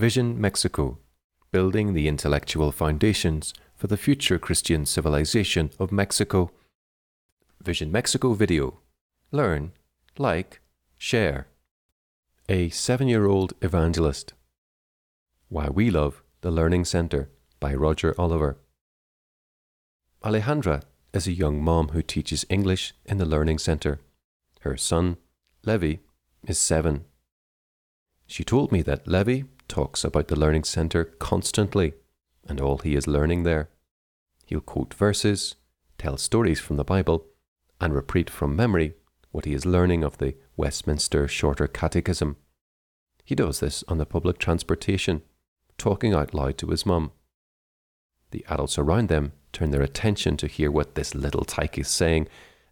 Vision Mexico Building the Intellectual Foundations for the Future Christian Civilization of Mexico. Vision Mexico video. Learn, like, share. A seven year old evangelist. Why We Love the Learning Center by Roger Oliver. Alejandra is a young mom who teaches English in the Learning Center. Her son, Levi, is seven. She told me that Levi talks about the Learning Center constantly and all he is learning there. He'll quote verses, tell stories from the Bible, and repeat from memory what he is learning of the Westminster Shorter Catechism. He does this on the public transportation, talking out loud to his mum. The adults around them turn their attention to hear what this little tyke is saying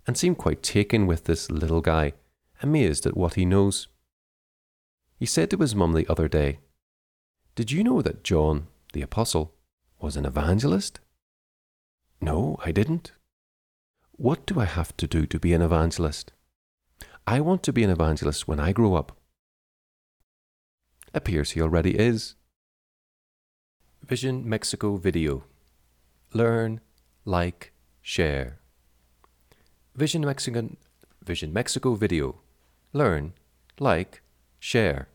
and seem quite taken with this little guy, amazed at what he knows. He said to his mum the other day, Did you know that John, the Apostle, was an evangelist? No, I didn't. What do I have to do to be an evangelist? I want to be an evangelist when I grow up. Appears he already is. Vision Mexico video. Learn, like, share. Vision Mexican Vision Mexico video. Learn, like, share.